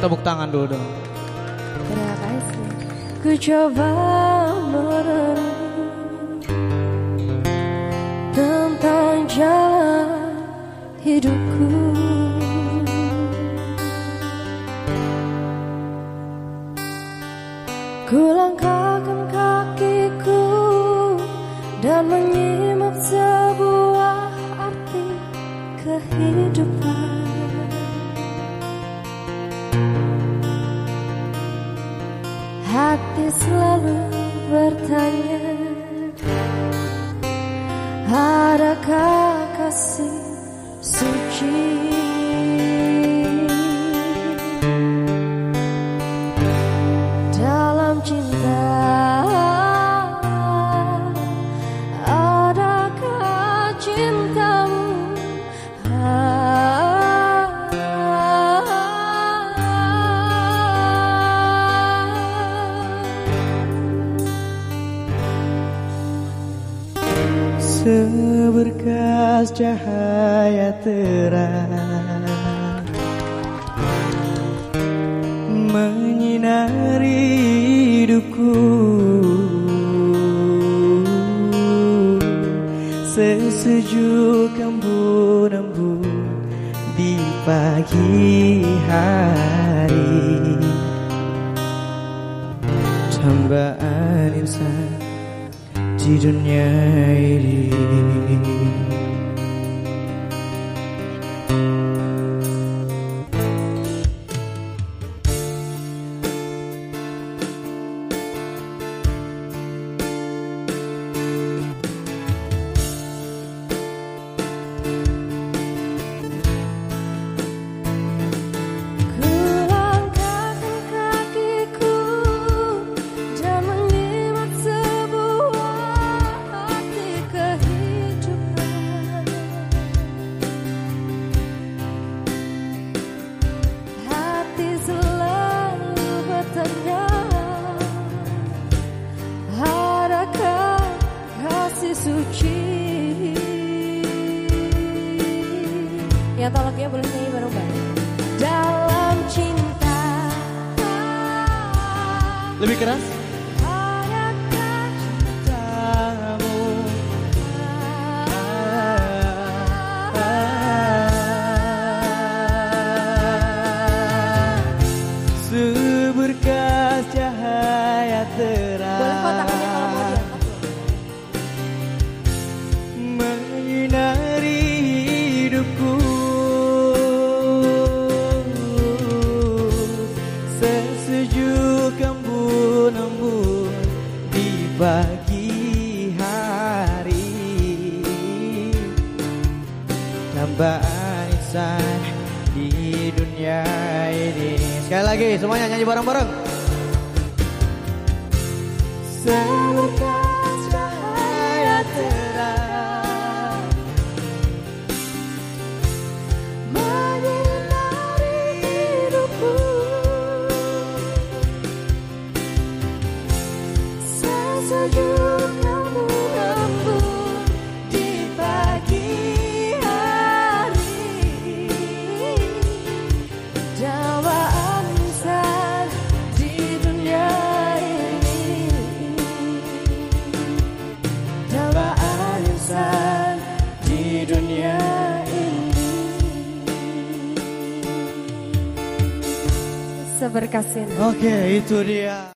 tepuk tangan dulu dong. Terima kasih. Ku coba tentang jalan hidupku. Ku langkahkan kakiku dan menyimak sebuah arti kehidupan. Hati selalu bertanya Adakah kasih suci Seberkas cahaya terang. Menyinari hidupku. Sesejuk embun-embun Di pagi hari. Tambaan insan di Ya tolong ya boleh nyanyi bareng-bareng dalam cinta Lebih keras? Tambaan insan di dunia ini. Sekali lagi semuanya nyanyi bareng-bareng. Seberkas cahaya terang menyinari hidupku. Sesejuk dunia ini. Seberkas ini. Oke itu dia